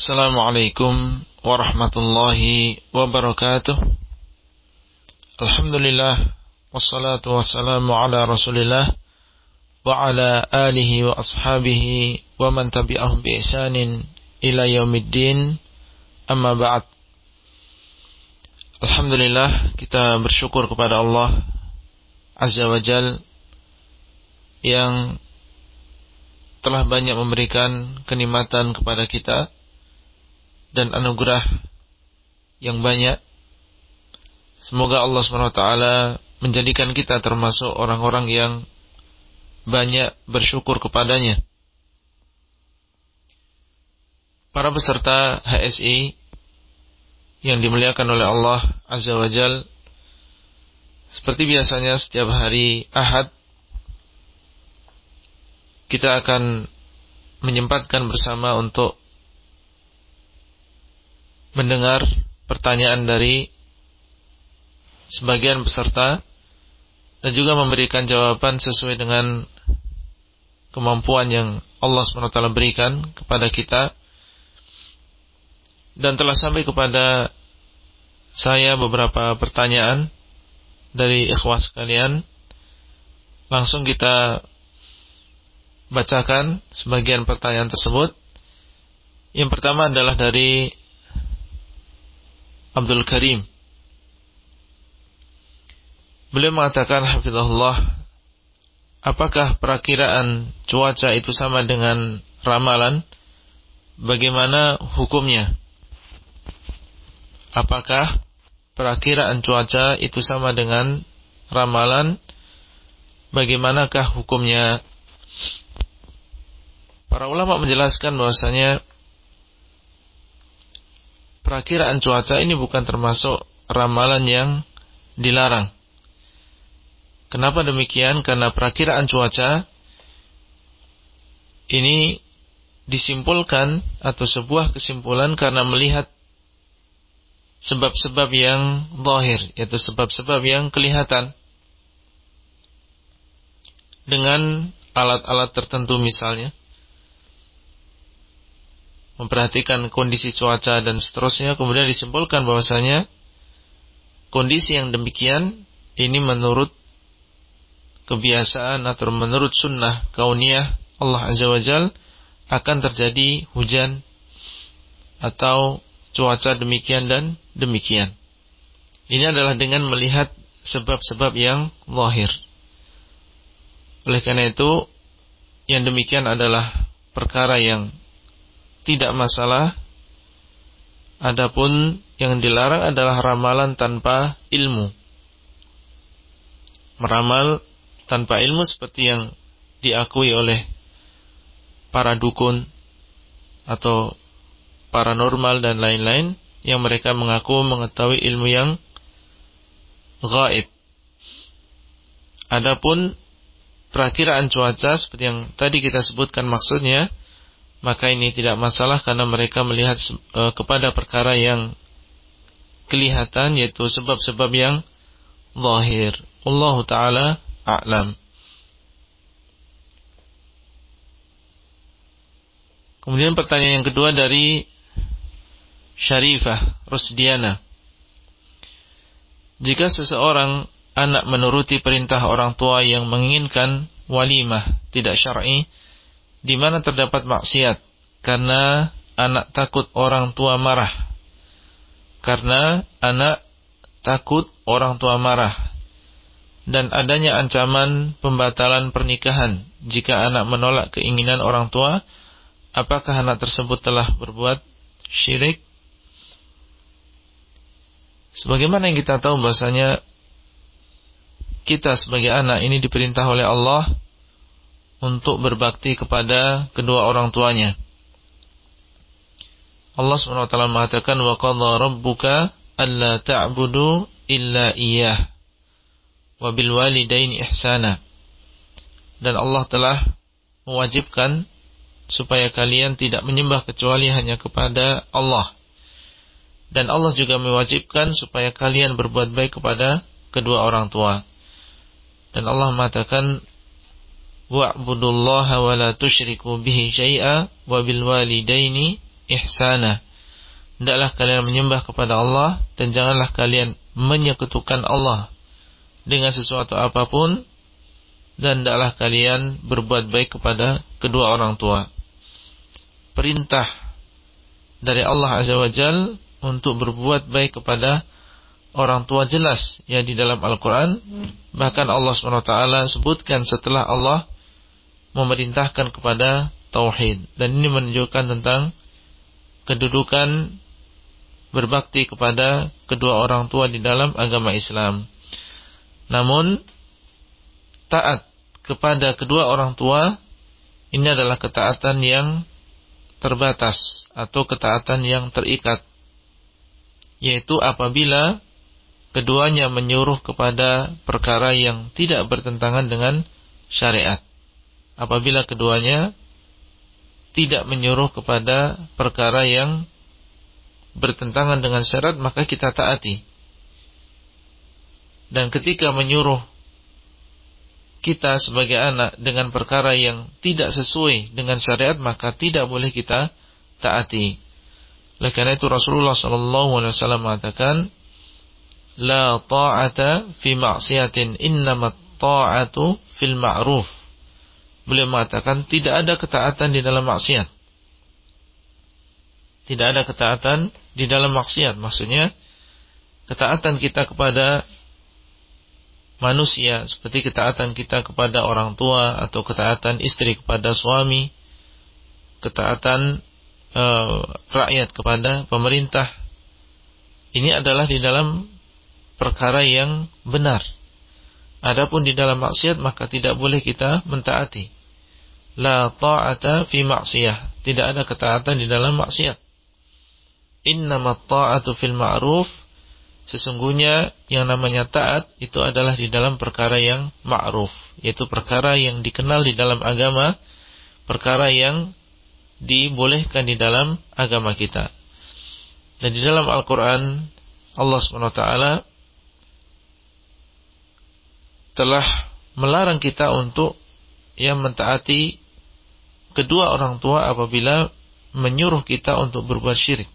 Assalamualaikum warahmatullahi wabarakatuh. Alhamdulillah Wassalatu wassalamu ala rasulillah Wa ala alihi wa ashabihi Wa man tabi'ahum bi ihsanin Ila yaumiddin. Amma ba'd. Alhamdulillah kita bersyukur kepada Allah Azza wa Jal Yang telah banyak memberikan kenikmatan kepada kita dan anugerah yang banyak. Semoga Allah SWT menjadikan kita termasuk orang-orang yang banyak bersyukur kepadanya. Para peserta HSI yang dimuliakan oleh Allah Azza wa Jal seperti biasanya setiap hari Ahad kita akan menyempatkan bersama untuk mendengar pertanyaan dari sebagian peserta dan juga memberikan jawaban sesuai dengan kemampuan yang Allah SWT berikan kepada kita dan telah sampai kepada saya beberapa pertanyaan dari ikhwas sekalian langsung kita bacakan sebagian pertanyaan tersebut. Yang pertama adalah dari Abdul Karim. Beliau mengatakan hafizahullah, apakah perakiraan cuaca itu sama dengan ramalan? Bagaimana hukumnya? Apakah perakiraan cuaca itu sama dengan ramalan? Bagaimanakah hukumnya? Para ulama menjelaskan bahwasanya perakiraan cuaca ini bukan termasuk ramalan yang dilarang. Kenapa demikian? Karena perakiraan cuaca ini disimpulkan atau sebuah kesimpulan karena melihat sebab-sebab yang zahir, yaitu sebab-sebab yang kelihatan. Dengan alat-alat tertentu misalnya memperhatikan kondisi cuaca dan seterusnya kemudian disimpulkan bahwasanya kondisi yang demikian ini menurut kebiasaan atau menurut sunnah kauniyah Allah Azza wa Jal akan terjadi hujan atau cuaca demikian dan demikian. Ini adalah dengan melihat sebab-sebab yang lahir. Oleh karena itu, yang demikian adalah perkara yang tidak masalah. Adapun yang dilarang adalah ramalan tanpa ilmu. Meramal tanpa ilmu seperti yang diakui oleh para dukun atau paranormal dan lain-lain yang mereka mengaku mengetahui ilmu yang gaib. Adapun perakiraan cuaca seperti yang tadi kita sebutkan maksudnya maka ini tidak masalah karena mereka melihat uh, kepada perkara yang kelihatan yaitu sebab-sebab yang zahir. Allah taala a'lam. Kemudian pertanyaan yang kedua dari Syarifah Rusdiana. Jika seseorang anak menuruti perintah orang tua yang menginginkan walimah tidak syar'i, di mana terdapat maksiat karena anak takut orang tua marah. Karena anak takut orang tua marah dan adanya ancaman pembatalan pernikahan jika anak menolak keinginan orang tua, apakah anak tersebut telah berbuat syirik? Sebagaimana yang kita tahu bahasanya kita sebagai anak ini diperintah oleh Allah untuk berbakti kepada kedua orang tuanya. Allah SWT mengatakan wa qadha rabbuka alla ta'budu illa iyyah wa bil walidaini ihsana. Dan Allah telah mewajibkan supaya kalian tidak menyembah kecuali hanya kepada Allah. Dan Allah juga mewajibkan supaya kalian berbuat baik kepada kedua orang tua. Dan Allah mengatakan wa'budullaha wa la tusyriku bihi syai'a wa bil walidaini ihsana. Hendaklah kalian menyembah kepada Allah dan janganlah kalian menyekutukan Allah dengan sesuatu apa pun dan hendaklah kalian berbuat baik kepada kedua orang tua. Perintah dari Allah Azza wa Jal untuk berbuat baik kepada orang tua jelas ya di dalam Al-Quran. Bahkan Allah SWT sebutkan setelah Allah memerintahkan kepada Tauhid. Dan ini menunjukkan tentang kedudukan berbakti kepada kedua orang tua di dalam agama Islam. Namun taat kepada kedua orang tua ini adalah ketaatan yang terbatas atau ketaatan yang terikat yaitu apabila keduanya menyuruh kepada perkara yang tidak bertentangan dengan syariat apabila keduanya tidak menyuruh kepada perkara yang bertentangan dengan syarat maka kita taati. Dan ketika menyuruh kita sebagai anak dengan perkara yang tidak sesuai dengan syariat maka tidak boleh kita taati. Oleh karena itu Rasulullah sallallahu alaihi wasallam mengatakan la ta'ata fi ma'siyatin innamat ta'atu fil ma'ruf. Beliau mengatakan tidak ada ketaatan di dalam maksiat. Tidak ada ketaatan di dalam maksiat. Maksudnya ketaatan kita kepada manusia seperti ketaatan kita kepada orang tua atau ketaatan istri kepada suami, ketaatan e, rakyat kepada pemerintah. Ini adalah di dalam perkara yang benar. Adapun di dalam maksiat maka tidak boleh kita mentaati. La ta'ata fi maksiyah. Tidak ada ketaatan di dalam maksiat. Innamat ta'atu fil ma'ruf Sesungguhnya yang namanya taat itu adalah di dalam perkara yang ma'ruf Yaitu perkara yang dikenal di dalam agama Perkara yang dibolehkan di dalam agama kita Dan di dalam Al-Quran Allah SWT telah melarang kita untuk yang mentaati kedua orang tua apabila menyuruh kita untuk berbuat syirik.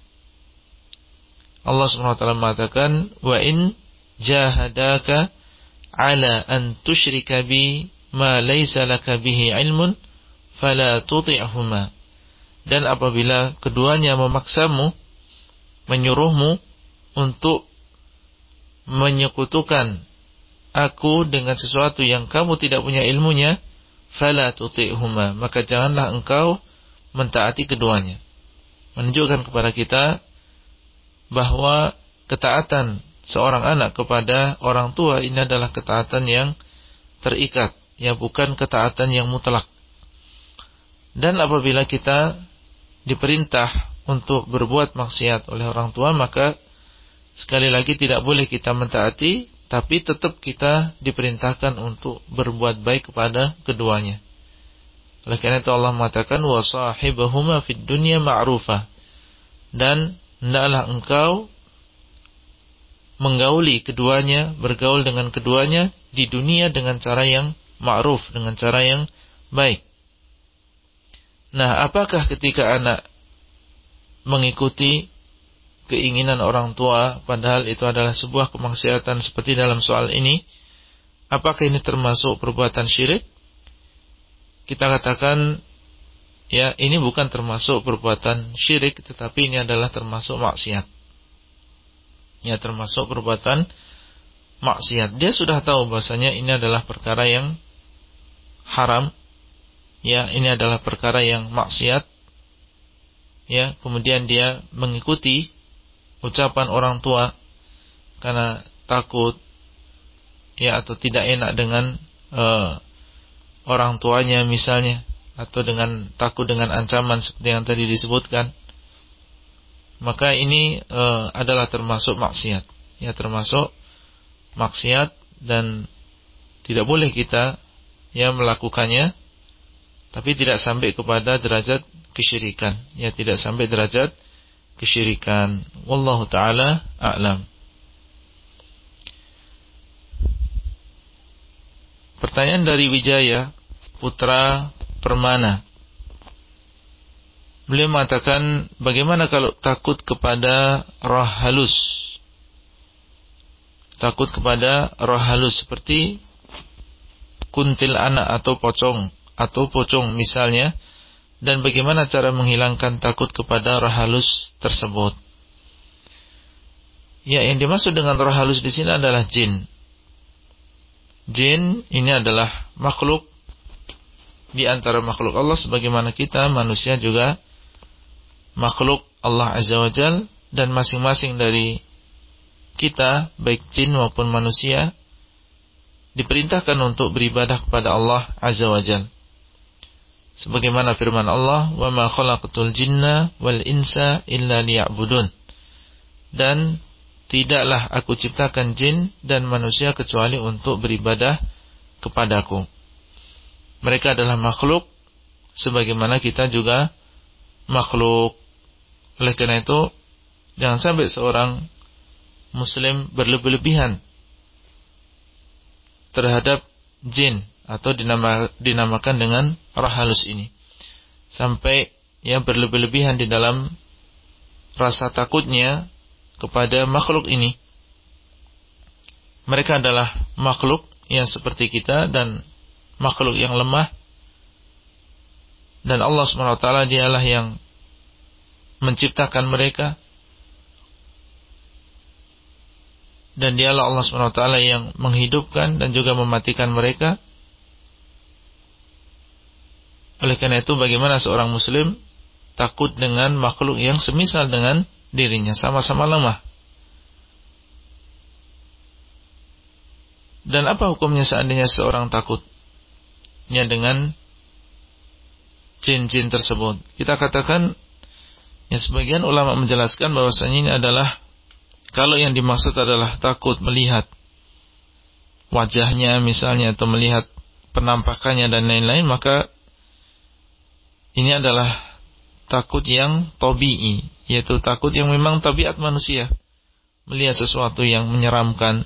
Allah SWT mengatakan wa in jahadaka ala an tusyrika bi ma laysa laka bihi ilmun fala tuti'huma dan apabila keduanya memaksamu menyuruhmu untuk menyekutukan aku dengan sesuatu yang kamu tidak punya ilmunya fala tuti'huma maka janganlah engkau mentaati keduanya. Menunjukkan kepada kita bahwa ketaatan seorang anak kepada orang tua ini adalah ketaatan yang terikat, ya bukan ketaatan yang mutlak. Dan apabila kita diperintah untuk berbuat maksiat oleh orang tua, maka sekali lagi tidak boleh kita mentaati, tapi tetap kita diperintahkan untuk berbuat baik kepada keduanya. Oleh karena itu Allah mengatakan wasahibahuma fid dunya ma'rufah. Dan hendaklah engkau menggauli keduanya, bergaul dengan keduanya di dunia dengan cara yang ma'ruf, dengan cara yang baik. Nah, apakah ketika anak mengikuti keinginan orang tua padahal itu adalah sebuah kemaksiatan seperti dalam soal ini, apakah ini termasuk perbuatan syirik? Kita katakan ya ini bukan termasuk perbuatan syirik tetapi ini adalah termasuk maksiat. Ya termasuk perbuatan maksiat. Dia sudah tahu bahasanya ini adalah perkara yang haram. Ya, ini adalah perkara yang maksiat. Ya, kemudian dia mengikuti ucapan orang tua karena takut ya atau tidak enak dengan uh, orang tuanya misalnya atau dengan takut dengan ancaman seperti yang tadi disebutkan maka ini e, adalah termasuk maksiat. Ya termasuk maksiat dan tidak boleh kita ya melakukannya tapi tidak sampai kepada derajat kesyirikan. Ya tidak sampai derajat kesyirikan wallahu taala a'lam Pertanyaan dari Wijaya Putra Permana. Beliau mengatakan bagaimana kalau takut kepada roh halus? Takut kepada roh halus seperti kuntil anak atau pocong atau pocong misalnya dan bagaimana cara menghilangkan takut kepada roh halus tersebut? Ya, yang dimaksud dengan roh halus di sini adalah jin. Jin ini adalah makhluk di antara makhluk Allah sebagaimana kita manusia juga makhluk Allah Azza wa Jal dan masing-masing dari kita baik jin maupun manusia diperintahkan untuk beribadah kepada Allah Azza wa Jal. Sebagaimana firman Allah, "Wa ma khalaqatul jinna wal insa illa liya'budun." Dan tidaklah aku ciptakan jin dan manusia kecuali untuk beribadah kepadaku. Mereka adalah makhluk sebagaimana kita juga makhluk. Oleh karena itu, jangan sampai seorang muslim berlebih-lebihan terhadap jin atau dinama, dinamakan dengan roh halus ini. Sampai yang berlebih-lebihan di dalam rasa takutnya kepada makhluk ini. Mereka adalah makhluk yang seperti kita dan makhluk yang lemah. Dan Allah SWT dialah yang menciptakan mereka dan dialah Allah SWT yang menghidupkan dan juga mematikan mereka oleh karena itu bagaimana seorang muslim takut dengan makhluk yang semisal dengan dirinya? Sama-sama lemah. Dan apa hukumnya seandainya seorang takutnya dengan jin-jin tersebut? Kita katakan Ya sebagian ulama menjelaskan bahwasanya ini adalah kalau yang dimaksud adalah takut melihat wajahnya misalnya atau melihat penampakannya dan lain-lain maka ini adalah takut yang tobi'i yaitu takut yang memang tabiat manusia. Melihat sesuatu yang menyeramkan.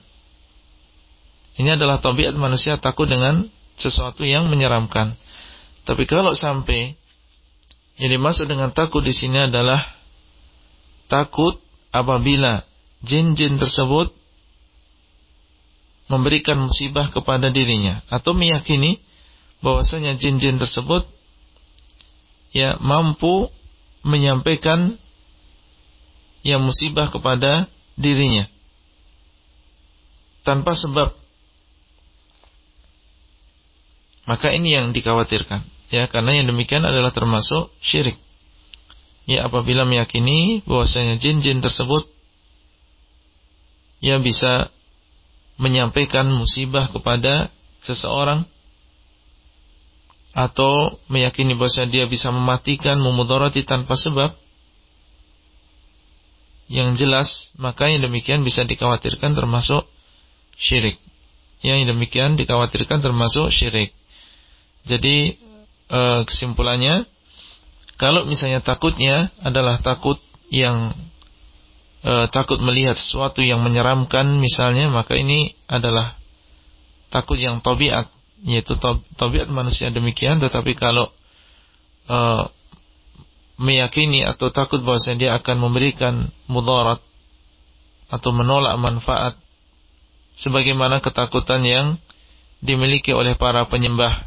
Ini adalah tabiat manusia takut dengan sesuatu yang menyeramkan. Tapi kalau sampai yang dimaksud dengan takut di sini adalah takut apabila jin-jin tersebut memberikan musibah kepada dirinya atau meyakini bahwasanya jin-jin tersebut ya mampu menyampaikan yang musibah kepada dirinya tanpa sebab maka ini yang dikhawatirkan Ya, karena yang demikian adalah termasuk syirik. Ya, apabila meyakini bahwasanya jin-jin tersebut ya bisa menyampaikan musibah kepada seseorang atau meyakini bahwa dia bisa mematikan, memudarati tanpa sebab yang jelas, maka yang demikian bisa dikhawatirkan termasuk syirik. Yang demikian dikhawatirkan termasuk syirik. Jadi e, kesimpulannya kalau misalnya takutnya adalah takut yang e, takut melihat sesuatu yang menyeramkan misalnya maka ini adalah takut yang tabiat yaitu tabiat manusia demikian tetapi kalau e, meyakini atau takut bahwa dia akan memberikan mudarat atau menolak manfaat sebagaimana ketakutan yang dimiliki oleh para penyembah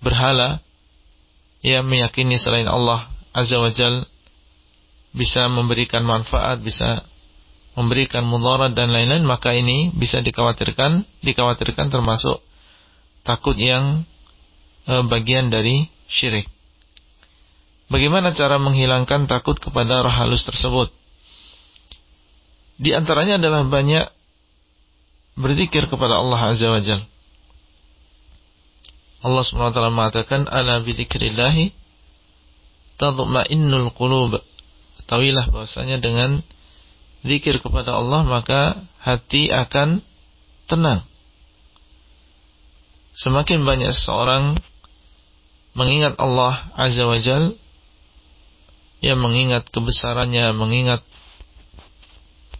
berhala yang meyakini selain Allah Azza wa Jal bisa memberikan manfaat, bisa memberikan mudarat dan lain-lain, maka ini bisa dikhawatirkan, dikhawatirkan termasuk takut yang e, bagian dari syirik. Bagaimana cara menghilangkan takut kepada roh halus tersebut? Di antaranya adalah banyak berzikir kepada Allah Azza wa Jalla. Allah SWT mengatakan ala bidzikrillah tadma'innul qulub. Ketahuilah bahwasanya dengan zikir kepada Allah maka hati akan tenang. Semakin banyak seorang mengingat Allah Azza wa Jal yang mengingat kebesarannya, mengingat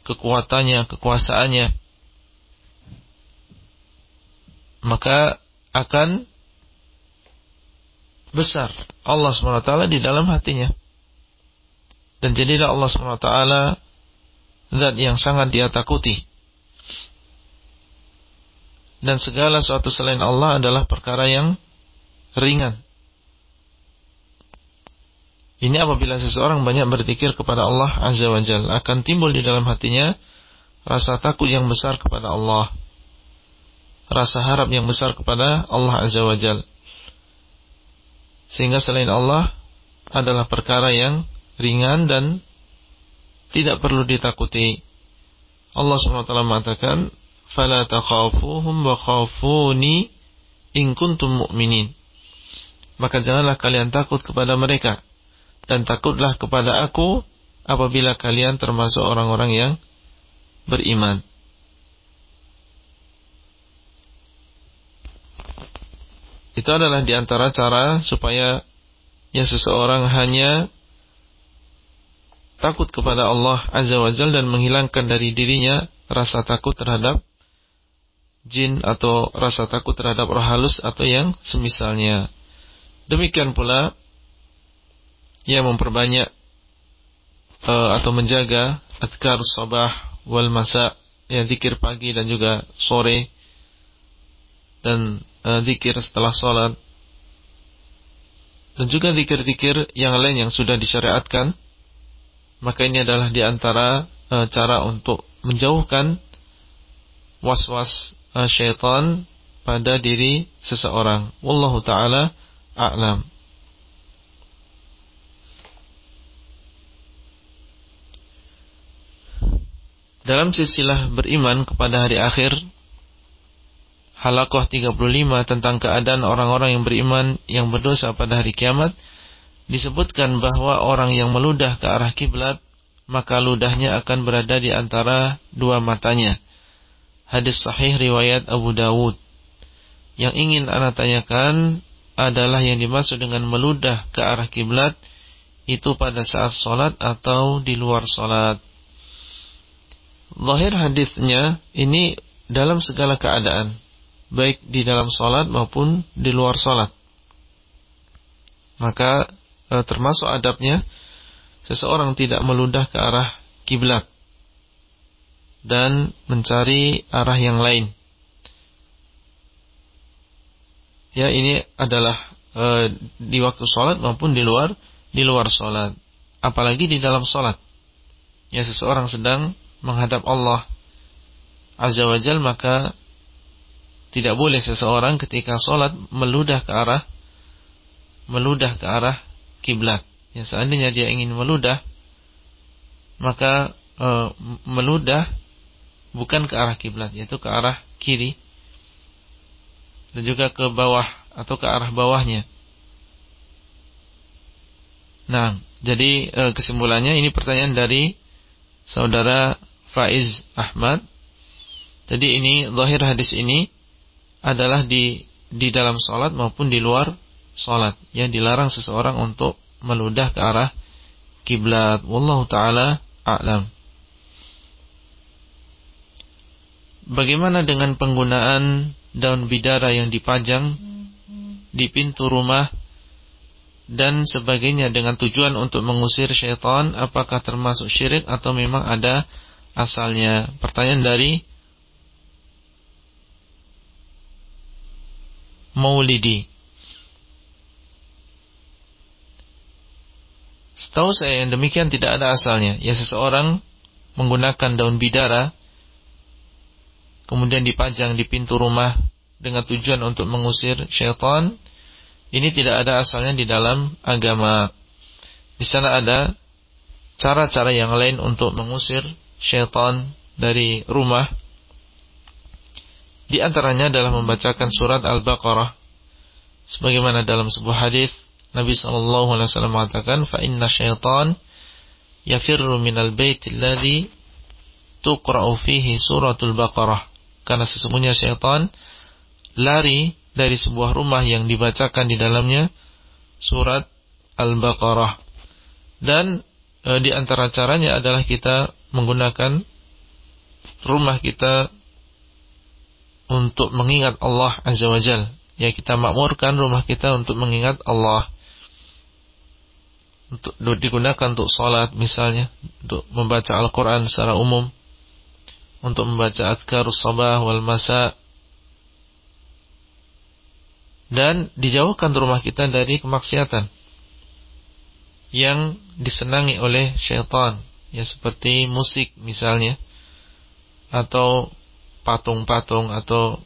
kekuatannya, kekuasaannya maka akan besar Allah SWT di dalam hatinya. Dan jadilah Allah SWT zat yang sangat dia takuti. Dan segala sesuatu selain Allah adalah perkara yang ringan. Ini apabila seseorang banyak berzikir kepada Allah Azza wa Jal akan timbul di dalam hatinya rasa takut yang besar kepada Allah. Rasa harap yang besar kepada Allah Azza wa Jal. Sehingga selain Allah adalah perkara yang ringan dan tidak perlu ditakuti. Allah SWT mengatakan, "Fala takhafuhum wa khafuni in kuntum mu'minin." Maka janganlah kalian takut kepada mereka dan takutlah kepada aku apabila kalian termasuk orang-orang yang beriman. Itu adalah di antara cara supaya ya seseorang hanya takut kepada Allah Azza wa Jal dan menghilangkan dari dirinya rasa takut terhadap jin atau rasa takut terhadap roh halus atau yang semisalnya. Demikian pula ia memperbanyak uh, atau menjaga adkar sabah wal masa ya zikir pagi dan juga sore dan uh, zikir setelah sholat dan juga zikir-zikir yang lain yang sudah disyariatkan maka ini adalah di antara e, cara untuk menjauhkan was-was syaitan pada diri seseorang. Wallahu taala a'lam. Dalam silsilah beriman kepada hari akhir Halakoh 35 tentang keadaan orang-orang yang beriman yang berdosa pada hari kiamat disebutkan bahwa orang yang meludah ke arah kiblat maka ludahnya akan berada di antara dua matanya. Hadis sahih riwayat Abu Dawud. Yang ingin anak tanyakan adalah yang dimaksud dengan meludah ke arah kiblat itu pada saat sholat atau di luar sholat. Lahir hadisnya ini dalam segala keadaan, baik di dalam sholat maupun di luar sholat. Maka e, termasuk adabnya seseorang tidak meludah ke arah kiblat dan mencari arah yang lain. Ya, ini adalah e, di waktu sholat maupun di luar di luar sholat, apalagi di dalam sholat. Ya, seseorang sedang menghadap Allah Azza wa Jal, maka tidak boleh seseorang ketika sholat meludah ke arah meludah ke arah kiblat. Ya, seandainya dia ingin meludah, maka e, meludah bukan ke arah kiblat, yaitu ke arah kiri dan juga ke bawah atau ke arah bawahnya. Nah, jadi e, kesimpulannya ini pertanyaan dari saudara Faiz Ahmad. Jadi ini zahir hadis ini adalah di di dalam sholat maupun di luar salat yang dilarang seseorang untuk meludah ke arah kiblat wallahu taala a'lam Bagaimana dengan penggunaan daun bidara yang dipajang di pintu rumah dan sebagainya dengan tujuan untuk mengusir syaitan? Apakah termasuk syirik atau memang ada asalnya? Pertanyaan dari Maulidi. Setahu saya yang demikian tidak ada asalnya. Ya seseorang menggunakan daun bidara kemudian dipajang di pintu rumah dengan tujuan untuk mengusir syaitan. Ini tidak ada asalnya di dalam agama. Di sana ada cara-cara yang lain untuk mengusir syaitan dari rumah. Di antaranya adalah membacakan surat Al-Baqarah sebagaimana dalam sebuah hadis Nabi sallallahu alaihi wasallam mengatakan fa inna syaitan yafirru minal bait alladhi tuqra'u fihi suratul baqarah karena sesungguhnya syaitan lari dari sebuah rumah yang dibacakan di dalamnya surat Al-Baqarah. Dan e, di antara caranya adalah kita menggunakan rumah kita untuk mengingat Allah Azza wa Jal. ya kita makmurkan rumah kita untuk mengingat Allah. Untuk digunakan untuk sholat misalnya, untuk membaca Al-Quran secara umum, untuk membaca adkar sabah wal masa, dan dijauhkan rumah kita dari kemaksiatan yang disenangi oleh syaitan, ya seperti musik misalnya, atau patung-patung atau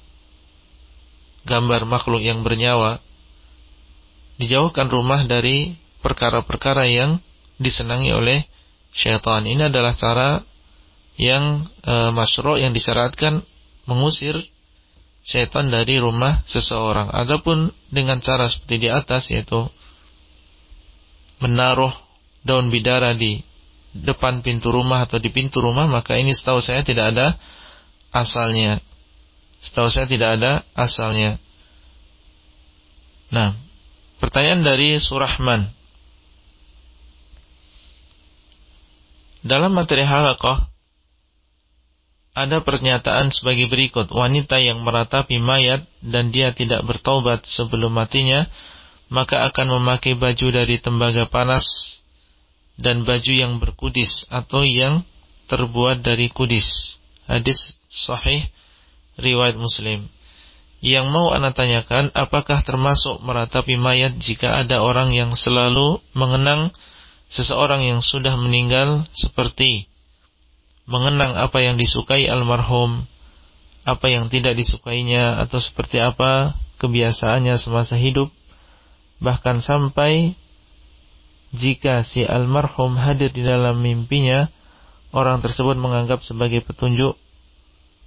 gambar makhluk yang bernyawa dijauhkan rumah dari perkara-perkara yang disenangi oleh syaitan. Ini adalah cara yang e, masyru' yang disyaratkan mengusir syaitan dari rumah seseorang. Adapun dengan cara seperti di atas yaitu menaruh daun bidara di depan pintu rumah atau di pintu rumah maka ini setahu saya tidak ada asalnya. Setahu saya tidak ada asalnya. Nah, pertanyaan dari Surahman. Dalam materi halaqah ada pernyataan sebagai berikut, wanita yang meratapi mayat dan dia tidak bertobat sebelum matinya, maka akan memakai baju dari tembaga panas dan baju yang berkudis atau yang terbuat dari kudis. Hadis sahih riwayat Muslim. Yang mau anak tanyakan, apakah termasuk meratapi mayat jika ada orang yang selalu mengenang seseorang yang sudah meninggal seperti mengenang apa yang disukai almarhum, apa yang tidak disukainya atau seperti apa kebiasaannya semasa hidup, bahkan sampai jika si almarhum hadir di dalam mimpinya, orang tersebut menganggap sebagai petunjuk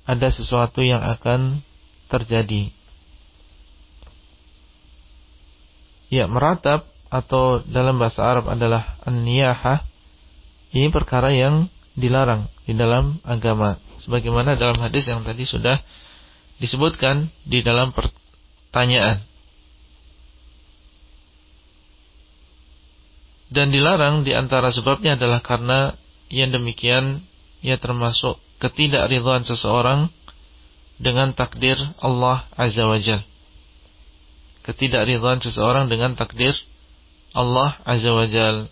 ada sesuatu yang akan terjadi. Ya, meratap atau dalam bahasa Arab adalah an-niyahah. Ini perkara yang dilarang di dalam agama. Sebagaimana dalam hadis yang tadi sudah disebutkan di dalam pertanyaan. Dan dilarang di antara sebabnya adalah karena yang demikian ia termasuk ketidakridhaan seseorang dengan takdir Allah Azza wa Jal. Ketidakridhaan seseorang dengan takdir Allah Azza wa Jal.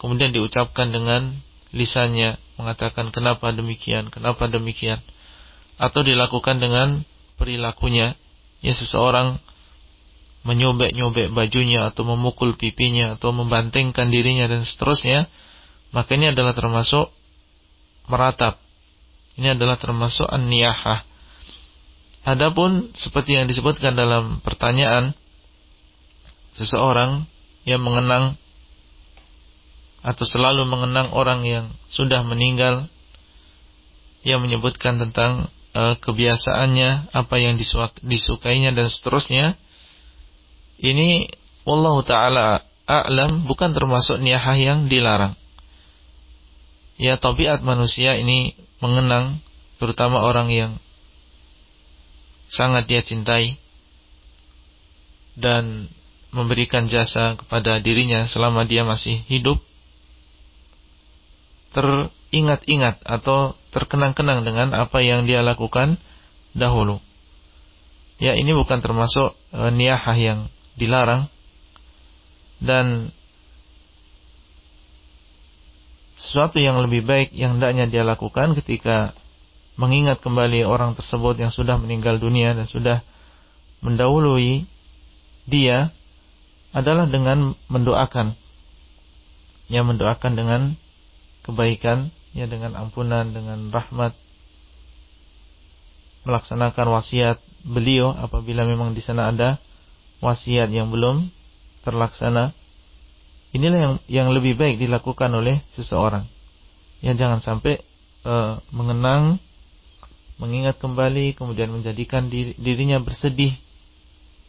Kemudian diucapkan dengan lisannya mengatakan kenapa demikian, kenapa demikian. Atau dilakukan dengan perilakunya. Ya seseorang menyobek-nyobek bajunya atau memukul pipinya atau membantingkan dirinya dan seterusnya. Maka ini adalah termasuk meratap. Ini adalah termasuk an-niyahah. Adapun seperti yang disebutkan dalam pertanyaan seseorang yang mengenang atau selalu mengenang orang yang sudah meninggal yang menyebutkan tentang e, kebiasaannya, apa yang disukainya dan seterusnya. Ini Allah taala a'lam bukan termasuk niyahah yang dilarang ya tabiat manusia ini mengenang terutama orang yang sangat dia cintai dan memberikan jasa kepada dirinya selama dia masih hidup teringat-ingat atau terkenang-kenang dengan apa yang dia lakukan dahulu. Ya ini bukan termasuk e, niyahah yang dilarang dan sesuatu yang lebih baik yang hendaknya dia lakukan ketika mengingat kembali orang tersebut yang sudah meninggal dunia dan sudah mendahului dia adalah dengan mendoakan ya mendoakan dengan kebaikan ya dengan ampunan dengan rahmat melaksanakan wasiat beliau apabila memang di sana ada wasiat yang belum terlaksana Inilah yang yang lebih baik dilakukan oleh seseorang. Ya jangan sampai uh, mengenang, mengingat kembali, kemudian menjadikan diri, dirinya bersedih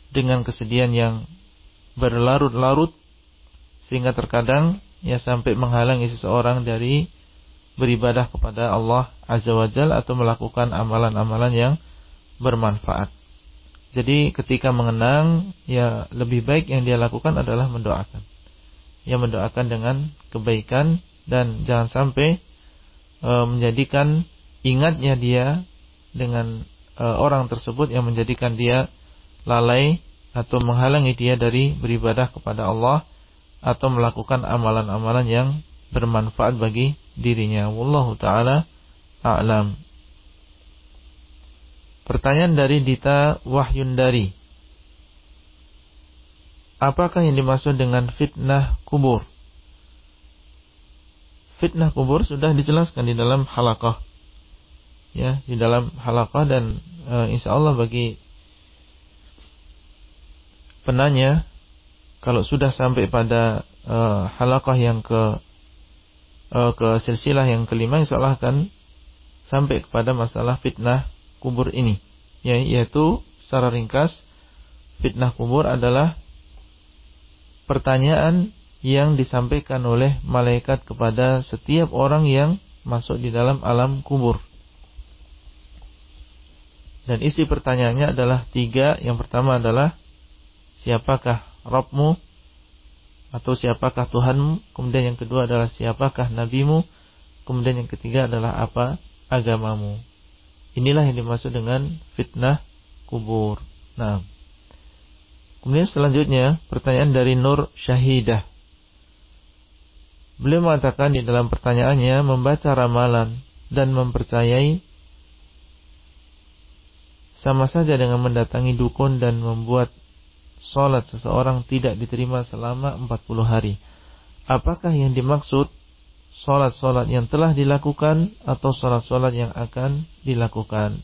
dengan kesedihan yang berlarut-larut sehingga terkadang ya sampai menghalangi seseorang dari beribadah kepada Allah Azza wa Jal atau melakukan amalan-amalan yang bermanfaat. Jadi ketika mengenang ya lebih baik yang dia lakukan adalah mendoakan yang mendoakan dengan kebaikan dan jangan sampai e, menjadikan ingatnya dia dengan e, orang tersebut yang menjadikan dia lalai atau menghalangi dia dari beribadah kepada Allah atau melakukan amalan-amalan yang bermanfaat bagi dirinya. Wallahu taala a'lam. Pertanyaan dari Dita Wahyundari. Apakah yang dimaksud dengan fitnah kubur? Fitnah kubur sudah dijelaskan di dalam halakah. Ya, di dalam halakah dan e, insya Allah bagi penanya kalau sudah sampai pada e, halakah yang ke e, ke silsilah yang kelima insya Allah akan sampai kepada masalah fitnah kubur ini ya, yaitu secara ringkas fitnah kubur adalah pertanyaan yang disampaikan oleh malaikat kepada setiap orang yang masuk di dalam alam kubur. Dan isi pertanyaannya adalah tiga. Yang pertama adalah siapakah Robmu atau siapakah Tuhanmu. Kemudian yang kedua adalah siapakah Nabimu. Kemudian yang ketiga adalah apa agamamu. Inilah yang dimaksud dengan fitnah kubur. Nah, Kemudian selanjutnya pertanyaan dari Nur Syahidah. Beliau mengatakan di dalam pertanyaannya membaca ramalan dan mempercayai sama saja dengan mendatangi dukun dan membuat sholat seseorang tidak diterima selama 40 hari. Apakah yang dimaksud sholat-sholat yang telah dilakukan atau sholat-sholat yang akan dilakukan?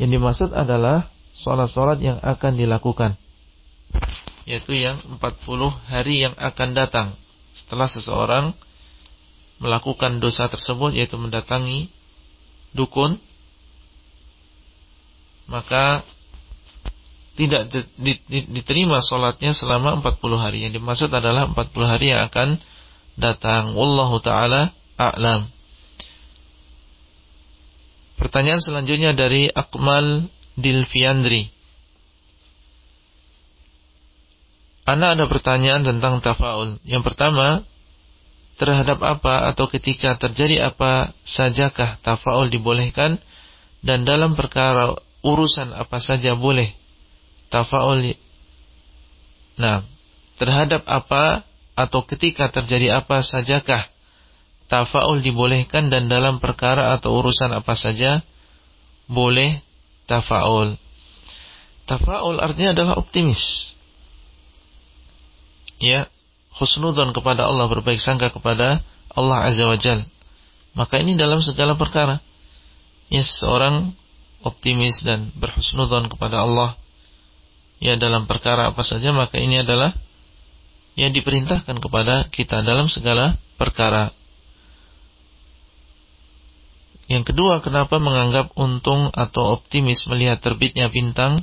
Yang dimaksud adalah sholat-sholat yang akan dilakukan yaitu yang 40 hari yang akan datang setelah seseorang melakukan dosa tersebut yaitu mendatangi dukun maka tidak diterima sholatnya selama 40 hari. Yang dimaksud adalah 40 hari yang akan datang. Wallahu taala a'lam. Pertanyaan selanjutnya dari Akmal Dilfiandri. Anda ada pertanyaan tentang tafaul. Yang pertama, terhadap apa atau ketika terjadi apa sajakah tafaul dibolehkan? Dan dalam perkara urusan apa saja boleh tafaul. Nah, terhadap apa atau ketika terjadi apa sajakah tafaul dibolehkan dan dalam perkara atau urusan apa saja boleh tafaul. Tafaul artinya adalah optimis ya husnudzon kepada Allah berbaik sangka kepada Allah Azza wa Jal maka ini dalam segala perkara ya seorang optimis dan berhusnudzon kepada Allah ya dalam perkara apa saja maka ini adalah yang diperintahkan kepada kita dalam segala perkara yang kedua, kenapa menganggap untung atau optimis melihat terbitnya bintang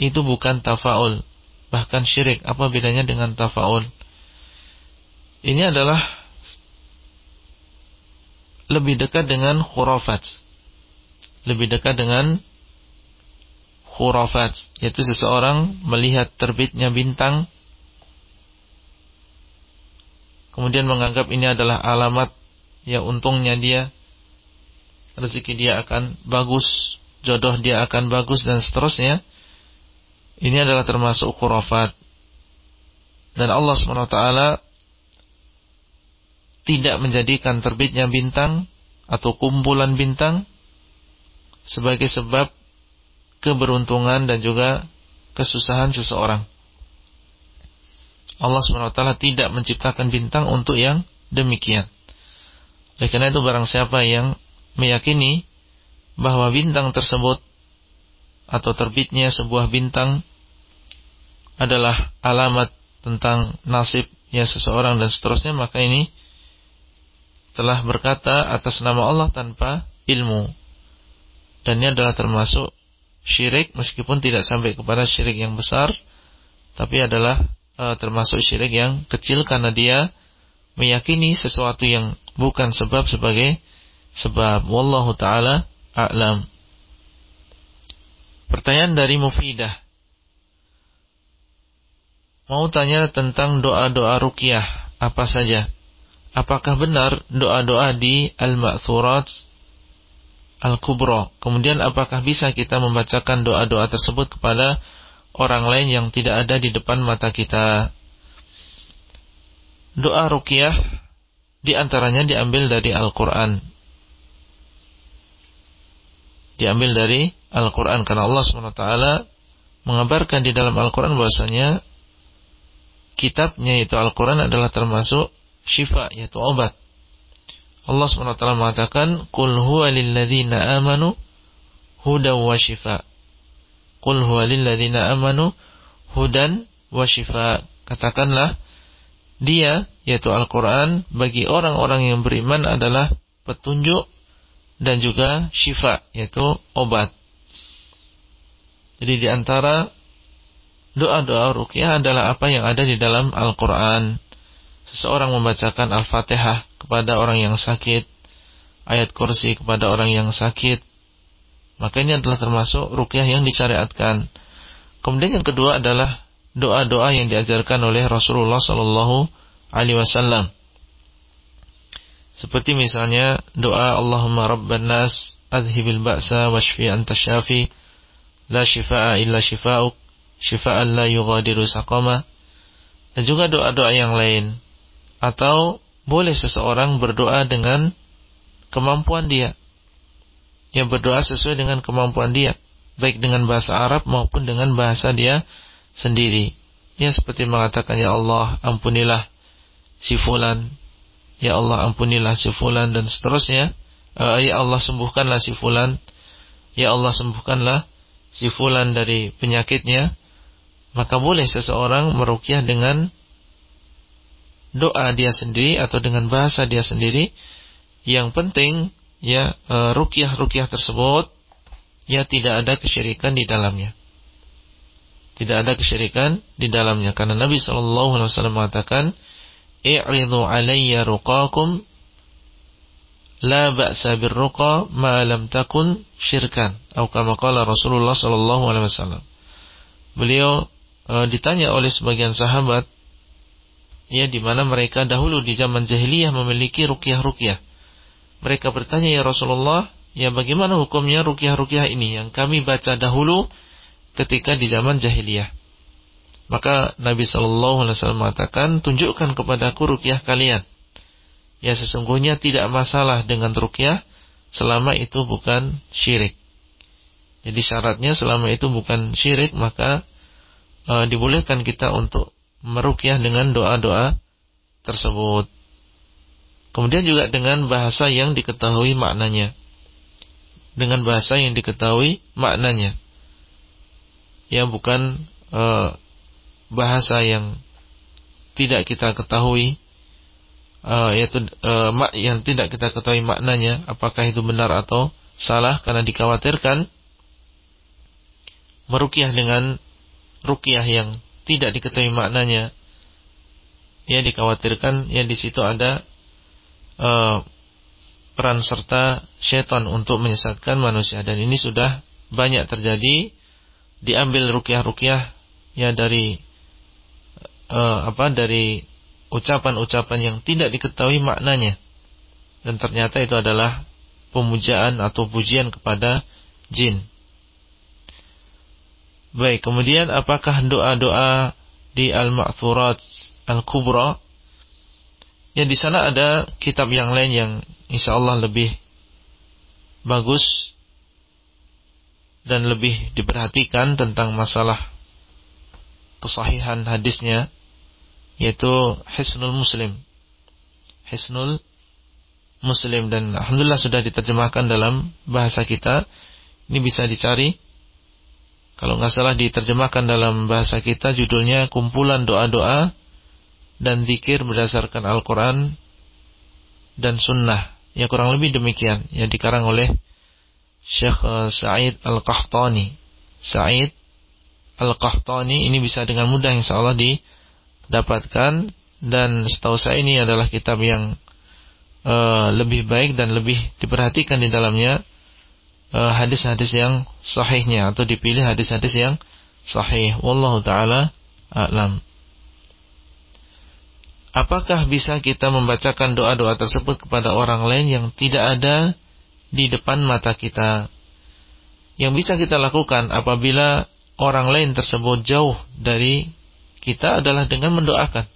itu bukan tafaul, bahkan syirik. Apa bedanya dengan tafaul? Ini adalah lebih dekat dengan khurafat. Lebih dekat dengan khurafat, yaitu seseorang melihat terbitnya bintang kemudian menganggap ini adalah alamat ya untungnya dia rezeki dia akan bagus, jodoh dia akan bagus dan seterusnya ini adalah termasuk khurafat. Dan Allah SWT tidak menjadikan terbitnya bintang atau kumpulan bintang sebagai sebab keberuntungan dan juga kesusahan seseorang. Allah SWT tidak menciptakan bintang untuk yang demikian. Oleh karena itu barang siapa yang meyakini bahwa bintang tersebut atau terbitnya sebuah bintang adalah alamat tentang nasib ya seseorang dan seterusnya maka ini telah berkata atas nama Allah tanpa ilmu dan ini adalah termasuk syirik meskipun tidak sampai kepada syirik yang besar tapi adalah e, termasuk syirik yang kecil karena dia meyakini sesuatu yang bukan sebab sebagai sebab wallahu taala a'lam Pertanyaan dari Mufidah. Mau tanya tentang doa-doa ruqyah apa saja? Apakah benar doa-doa di Al-Ma'thurat Al-Kubra? Kemudian apakah bisa kita membacakan doa-doa tersebut kepada orang lain yang tidak ada di depan mata kita. Doa ruqyah di antaranya diambil dari Al-Qur'an. Diambil dari Al-Qur'an karena Allah SWT mengabarkan di dalam Al-Qur'an bahwasanya kitabnya yaitu Al-Qur'an adalah termasuk syifa yaitu obat. Allah SWT mengatakan, "Qul huwa lilladzina amanu hudan wa shifa." Qul huwa lilladzina amanu hudan wa shifa. Katakanlah dia yaitu Al-Qur'an bagi orang-orang yang beriman adalah petunjuk dan juga syifa yaitu obat. Jadi di antara doa-doa ruqyah adalah apa yang ada di dalam Al-Qur'an. Seseorang membacakan Al-Fatihah kepada orang yang sakit, ayat kursi kepada orang yang sakit, maka ini adalah termasuk rukyah yang disyariatkan. Kemudian yang kedua adalah doa-doa yang diajarkan oleh Rasulullah Sallallahu Alaihi Wasallam. Seperti misalnya doa Allahumma Rabban Nas adhibil ba'sa washfi anta syafi la shifaa illa shifauk shifaan la yughadiru saqama dan juga doa-doa yang lain atau boleh seseorang berdoa dengan kemampuan dia. Yang berdoa sesuai dengan kemampuan dia, baik dengan bahasa Arab maupun dengan bahasa dia sendiri. Ya seperti mengatakan ya Allah ampunilah si fulan, ya Allah ampunilah si fulan dan seterusnya. Uh, ya Allah sembuhkanlah si fulan, ya Allah sembuhkanlah si fulan dari penyakitnya. Maka boleh seseorang merukyah dengan doa dia sendiri atau dengan bahasa dia sendiri. Yang penting ya e, rukyah-rukyah tersebut ya tidak ada kesyirikan di dalamnya. Tidak ada kesyirikan di dalamnya karena Nabi sallallahu alaihi wasallam mengatakan i'ridu alayya ruqakum la ba'sa birruqa ma lam takun syirkan atau kama qala Rasulullah sallallahu alaihi wasallam. Beliau e, ditanya oleh sebagian sahabat ya di mana mereka dahulu di zaman jahiliyah memiliki rukyah-rukyah. Mereka bertanya ya Rasulullah, ya bagaimana hukumnya rukyah-rukyah ini yang kami baca dahulu ketika di zaman jahiliyah. Maka Nabi Shallallahu Alaihi Wasallam mengatakan, tunjukkan kepadaku rukyah kalian. Ya sesungguhnya tidak masalah dengan rukyah selama itu bukan syirik. Jadi syaratnya selama itu bukan syirik maka e, dibolehkan kita untuk merukyah dengan doa-doa tersebut. Kemudian juga dengan bahasa yang diketahui maknanya. Dengan bahasa yang diketahui maknanya. Ya bukan e, bahasa yang tidak kita ketahui e, yaitu e, mak yang tidak kita ketahui maknanya apakah itu benar atau salah karena dikhawatirkan merukyah dengan rukyah yang tidak diketahui maknanya. Ya dikhawatirkan ya di situ ada uh, peran serta syaitan untuk menyesatkan manusia. Dan ini sudah banyak terjadi diambil rukyah-rukyah ya dari uh, apa dari ucapan-ucapan yang tidak diketahui maknanya. Dan ternyata itu adalah pemujaan atau pujian kepada jin Baik, kemudian apakah doa-doa di Al-Ma'thurat Al-Kubra? Ya di sana ada kitab yang lain yang insya Allah lebih bagus dan lebih diperhatikan tentang masalah kesahihan hadisnya yaitu Hisnul Muslim. Hisnul Muslim dan alhamdulillah sudah diterjemahkan dalam bahasa kita. Ini bisa dicari kalau nggak salah diterjemahkan dalam bahasa kita judulnya kumpulan doa-doa dan zikir berdasarkan Al-Quran dan Sunnah. Ya kurang lebih demikian. Yang dikarang oleh Syekh eh, Sa'id Al-Qahtani. Sa'id Al-Qahtani ini bisa dengan mudah insya Allah didapatkan. Dan setahu saya ini adalah kitab yang uh, lebih baik dan lebih diperhatikan di dalamnya hadis-hadis yang sahihnya atau dipilih hadis-hadis yang sahih. Wallahu taala a'lam. Apakah bisa kita membacakan doa-doa tersebut kepada orang lain yang tidak ada di depan mata kita? Yang bisa kita lakukan apabila orang lain tersebut jauh dari kita adalah dengan mendoakan.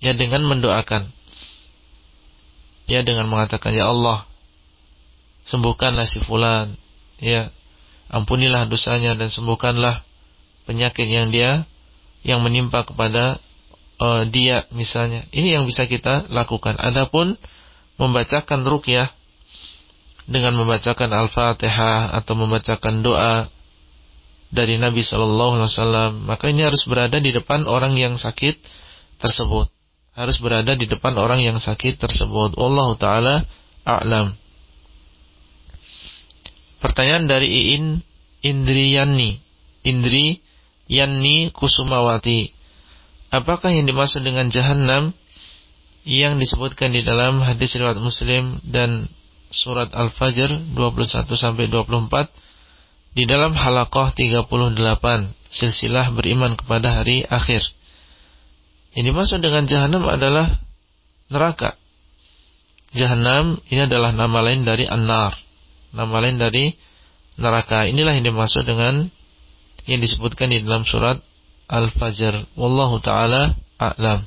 Ya dengan mendoakan. Ya dengan mengatakan ya Allah sembuhkanlah si fulan. Ya ampunilah dosanya dan sembuhkanlah penyakit yang dia yang menimpa kepada uh, dia misalnya. Ini yang bisa kita lakukan. Adapun membacakan rukyah dengan membacakan Al-Fatihah atau membacakan doa dari Nabi Shallallahu Alaihi Wasallam, maka ini harus berada di depan orang yang sakit tersebut. Harus berada di depan orang yang sakit tersebut. Allah Taala a'lam. Pertanyaan dari Iin Indriyani, Indri Yani Kusumawati. Apakah yang dimaksud dengan jahanam yang disebutkan di dalam hadis riwayat Muslim dan surat Al-Fajr 21 sampai 24 di dalam halaqah 38 silsilah beriman kepada hari akhir. Ini maksud dengan jahanam adalah neraka. Jahanam ini adalah nama lain dari an-nar. Nama lain dari neraka. Inilah yang dimaksud dengan yang disebutkan di dalam surat Al-Fajr. Wallahu taala a'lam.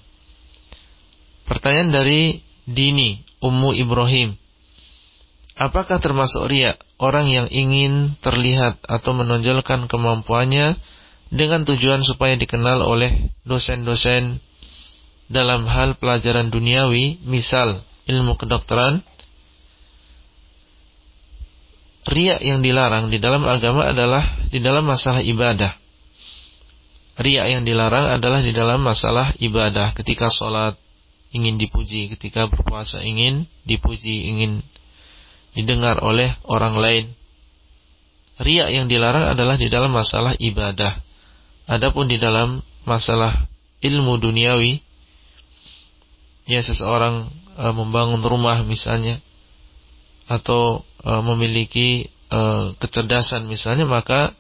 Pertanyaan dari Dini Ummu Ibrahim. Apakah termasuk ria orang yang ingin terlihat atau menonjolkan kemampuannya dengan tujuan supaya dikenal oleh dosen-dosen dalam hal pelajaran duniawi, misal ilmu kedokteran? Ria yang dilarang di dalam agama adalah di dalam masalah ibadah. Ria yang dilarang adalah di dalam masalah ibadah ketika sholat ingin dipuji, ketika berpuasa ingin dipuji, ingin didengar oleh orang lain. Riak yang dilarang adalah di dalam masalah ibadah. Adapun di dalam masalah ilmu duniawi, ya seseorang e, membangun rumah misalnya, atau e, memiliki e, kecerdasan misalnya, maka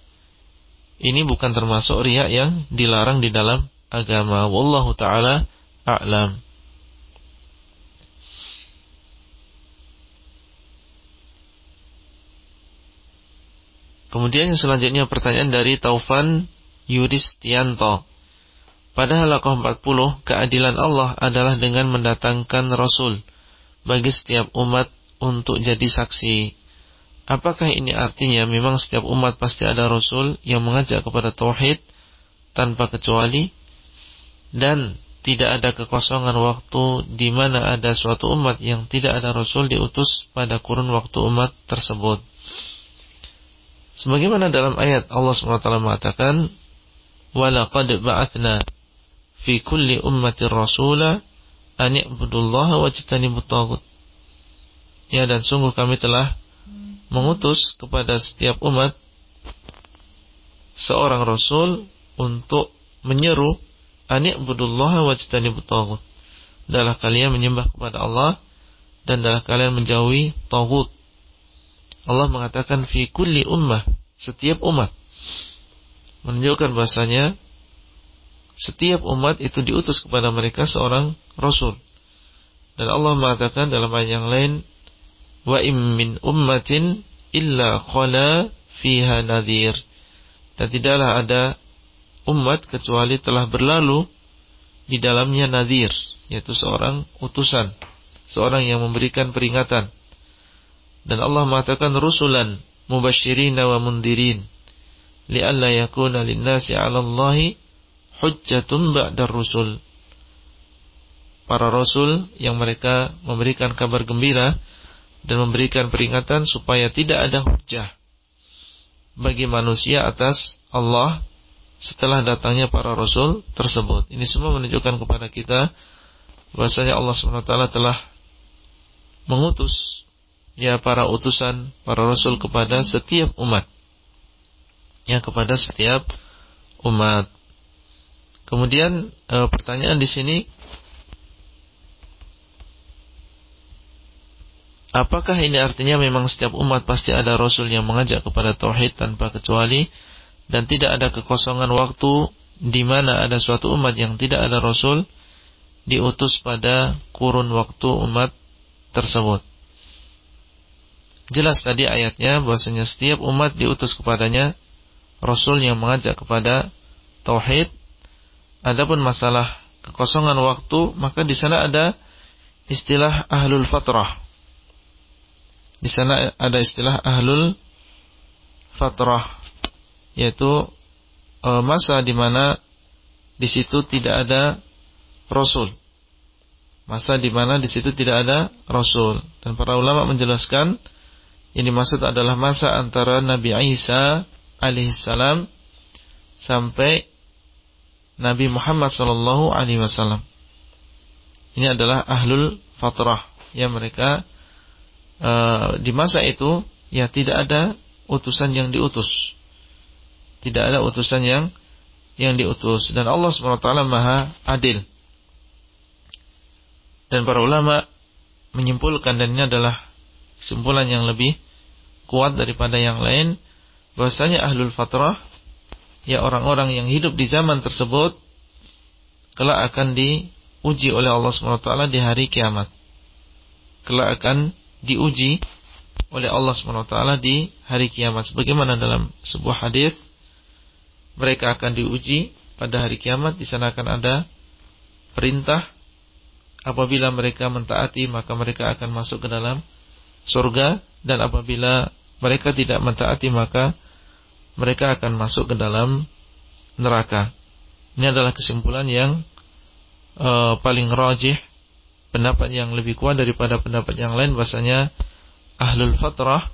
ini bukan termasuk riak yang dilarang di dalam agama. Wallahu taala a'lam. Kemudian yang selanjutnya pertanyaan dari Taufan Yuristianto. Pada halakoh 40, keadilan Allah adalah dengan mendatangkan Rasul bagi setiap umat untuk jadi saksi. Apakah ini artinya memang setiap umat pasti ada Rasul yang mengajak kepada Tauhid tanpa kecuali? Dan tidak ada kekosongan waktu di mana ada suatu umat yang tidak ada Rasul diutus pada kurun waktu umat tersebut. Sebagaimana dalam ayat Allah SWT mengatakan, "Walaqad ba'athna fi kulli ummatin rasula an wajtanibut taghut." Ya dan sungguh kami telah mengutus kepada setiap umat seorang rasul untuk menyeru an i'budullaha wajtanibut taghut. Adalah kalian menyembah kepada Allah dan adalah kalian menjauhi taghut Allah mengatakan fi kulli ummah, setiap umat. Menunjukkan bahasanya setiap umat itu diutus kepada mereka seorang rasul. Dan Allah mengatakan dalam ayat yang lain, wa im min ummatin illa khala fiha nadhir. Dan tidaklah ada umat kecuali telah berlalu di dalamnya nadhir, yaitu seorang utusan, seorang yang memberikan peringatan. Dan Allah mengatakan rusulan mubasyirin wa mundirin li'alla yakuna lin-nasi 'ala Allahi hujjatun ba'dar rusul. Para rasul yang mereka memberikan kabar gembira dan memberikan peringatan supaya tidak ada hujjah bagi manusia atas Allah setelah datangnya para rasul tersebut. Ini semua menunjukkan kepada kita bahwasanya Allah SWT telah mengutus ya para utusan para rasul kepada setiap umat ya kepada setiap umat kemudian e, pertanyaan di sini Apakah ini artinya memang setiap umat pasti ada rasul yang mengajak kepada tauhid tanpa kecuali dan tidak ada kekosongan waktu di mana ada suatu umat yang tidak ada rasul diutus pada kurun waktu umat tersebut? Jelas tadi ayatnya bahwasanya setiap umat diutus kepadanya Rasul yang mengajak kepada tauhid. Adapun masalah kekosongan waktu, maka di sana ada istilah ahlul fatrah. Di sana ada istilah ahlul fatrah, yaitu e, masa di mana di situ tidak ada rasul. Masa di mana di situ tidak ada rasul. Dan para ulama menjelaskan yang dimaksud adalah masa antara Nabi Isa alaihissalam sampai Nabi Muhammad sallallahu alaihi wasallam. Ini adalah ahlul fatrah yang mereka uh, di masa itu ya tidak ada utusan yang diutus. Tidak ada utusan yang yang diutus dan Allah SWT Maha adil. Dan para ulama menyimpulkan dan ini adalah kesimpulan yang lebih kuat daripada yang lain bahwasanya ahlul fatrah ya orang-orang yang hidup di zaman tersebut kelak akan diuji oleh Allah SWT di hari kiamat. Kelak akan diuji oleh Allah SWT di hari kiamat. Sebagaimana dalam sebuah hadis mereka akan diuji pada hari kiamat di sana akan ada perintah apabila mereka mentaati maka mereka akan masuk ke dalam surga dan apabila mereka tidak mentaati maka mereka akan masuk ke dalam neraka. Ini adalah kesimpulan yang uh, paling rajih, pendapat yang lebih kuat daripada pendapat yang lain bahasanya ahlul fatrah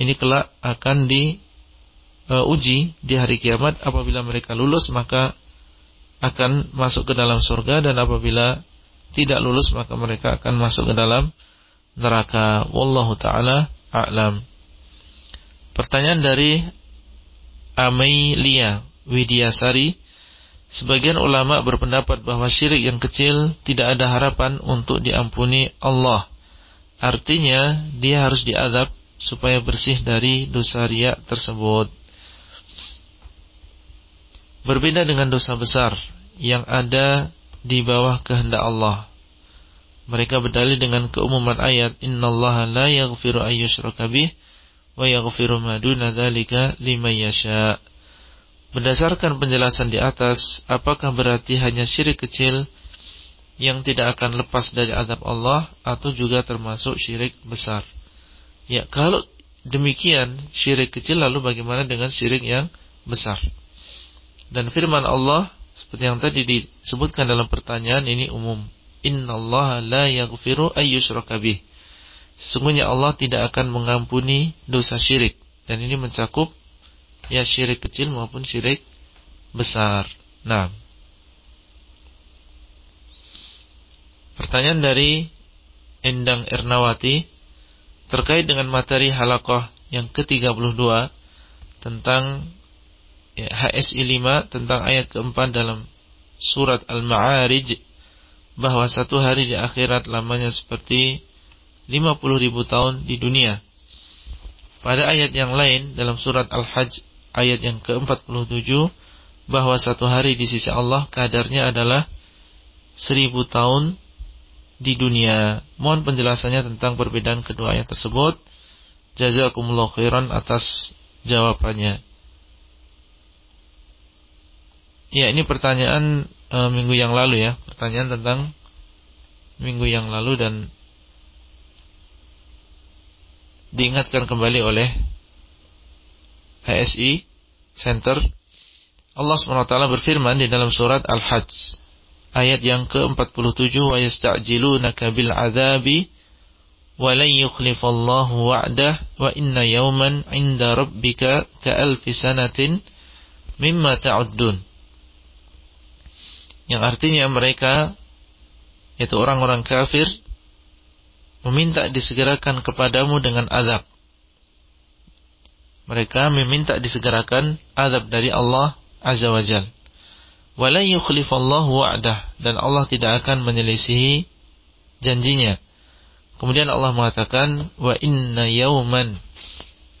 ini kelak akan diuji uh, di hari kiamat apabila mereka lulus maka akan masuk ke dalam surga dan apabila tidak lulus maka mereka akan masuk ke dalam neraka. Wallahu taala a'lam. Pertanyaan dari Amelia Widiasari Sebagian ulama berpendapat bahwa syirik yang kecil tidak ada harapan untuk diampuni Allah. Artinya dia harus diadab supaya bersih dari dosa riak tersebut. Berbeda dengan dosa besar yang ada di bawah kehendak Allah. Mereka berdalil dengan keumuman ayat Innallaha la yaghfiru ayyushraka bih wa yaghfiru. Berdasarkan penjelasan di atas, apakah berarti hanya syirik kecil yang tidak akan lepas dari azab Allah atau juga termasuk syirik besar? Ya, kalau demikian syirik kecil lalu bagaimana dengan syirik yang besar? Dan firman Allah seperti yang tadi disebutkan dalam pertanyaan ini umum. Innallaha la yaghfiru ayyushraka bih. Sesungguhnya Allah tidak akan mengampuni dosa syirik dan ini mencakup ya syirik kecil maupun syirik besar. Nah, pertanyaan dari Endang Ernawati terkait dengan materi halakoh yang ke-32 tentang ya, HSI 5 tentang ayat keempat dalam surat Al-Ma'arij bahwa satu hari di akhirat lamanya seperti 50 ribu tahun di dunia. Pada ayat yang lain dalam surat Al-Hajj ayat yang ke-47 bahwa satu hari di sisi Allah kadarnya adalah seribu tahun di dunia. Mohon penjelasannya tentang perbedaan kedua ayat tersebut. Jazakumullah khairan atas jawabannya. Ya, ini pertanyaan e, minggu yang lalu ya, pertanyaan tentang minggu yang lalu dan diingatkan kembali oleh HSI Center Allah SWT berfirman di dalam surat Al-Hajj ayat yang ke-47 wa yasta'jilunaka bil adzabi wa lan yukhlifallahu wa'dah wa inna yawman 'inda rabbika ka'alfi sanatin mimma ta'uddun yang artinya mereka yaitu orang-orang kafir meminta disegerakan kepadamu dengan azab. Mereka meminta disegerakan azab dari Allah Azza wa Jal. Wala yukhlifallahu wa'dah. Dan Allah tidak akan menyelisihi janjinya. Kemudian Allah mengatakan, Wa inna yawman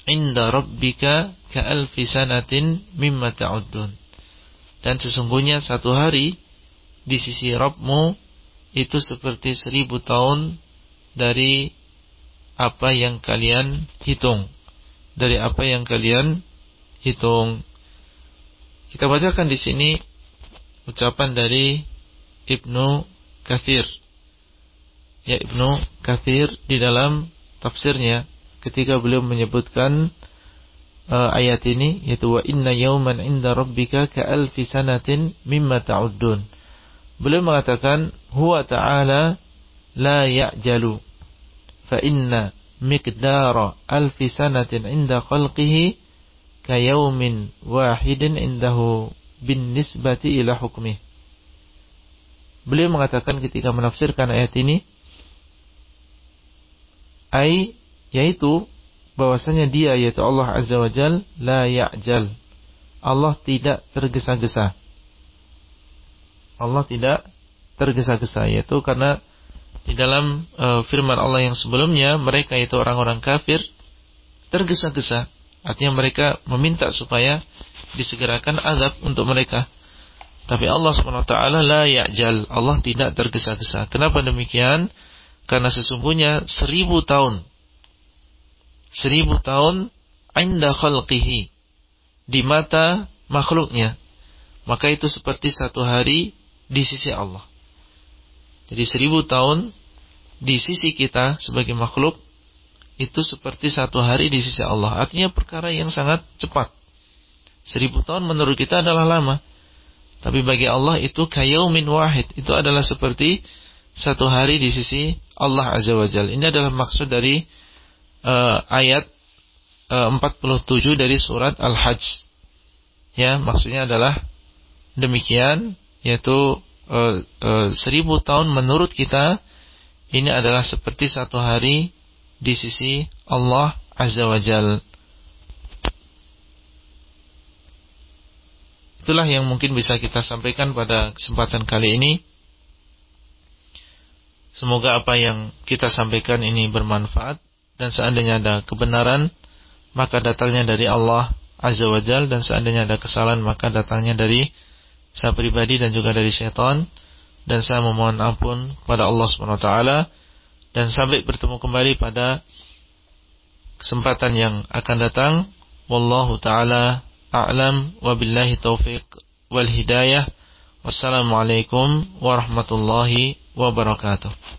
inda rabbika ka'alfi sanatin mimma ta'uddun. Dan sesungguhnya satu hari di sisi Rabbmu itu seperti seribu tahun dari apa yang kalian hitung. Dari apa yang kalian hitung. Kita bacakan di sini ucapan dari Ibnu Kathir. Ya Ibnu Kathir di dalam tafsirnya ketika beliau menyebutkan uh, ayat ini yaitu wa inna yawman inda rabbika ka alfi sanatin mimma ta'uddun. Beliau mengatakan huwa ta'ala la ya'jalu fa inna miqdara alfi sanatin inda khalqihi kayaumin wahidin indahu bin nisbati ila hukmi. Beliau mengatakan ketika menafsirkan ayat ini ai yaitu bahwasanya dia yaitu Allah Azza wa Jal la ya'jal. Allah tidak tergesa-gesa. Allah tidak tergesa-gesa yaitu karena di dalam uh, firman Allah yang sebelumnya mereka itu orang-orang kafir tergesa-gesa Artinya mereka meminta supaya disegerakan azab untuk mereka. Tapi Allah SWT la ya'jal. Allah tidak tergesa-gesa. Kenapa demikian? Karena sesungguhnya seribu tahun. Seribu tahun inda khalqihi. Di mata makhluknya. Maka itu seperti satu hari di sisi Allah. Jadi seribu tahun di sisi kita sebagai makhluk itu seperti satu hari di sisi Allah. Artinya perkara yang sangat cepat. Seribu tahun menurut kita adalah lama. Tapi bagi Allah itu kayaumin wahid. Itu adalah seperti satu hari di sisi Allah Azza wa Jal. Ini adalah maksud dari uh, ayat uh, 47 dari surat Al-Hajj. Ya, maksudnya adalah demikian. Yaitu uh, uh, seribu tahun menurut kita ini adalah seperti satu hari di sisi Allah Azza wa Jal. Itulah yang mungkin bisa kita sampaikan pada kesempatan kali ini. Semoga apa yang kita sampaikan ini bermanfaat dan seandainya ada kebenaran maka datangnya dari Allah Azza wa Jal dan seandainya ada kesalahan maka datangnya dari saya pribadi dan juga dari syaitan dan saya memohon ampun pada Allah Subhanahu wa taala dan sampai bertemu kembali pada kesempatan yang akan datang. Wallahu taala a'lam wabillahi taufiq wal hidayah. Wassalamualaikum warahmatullahi wabarakatuh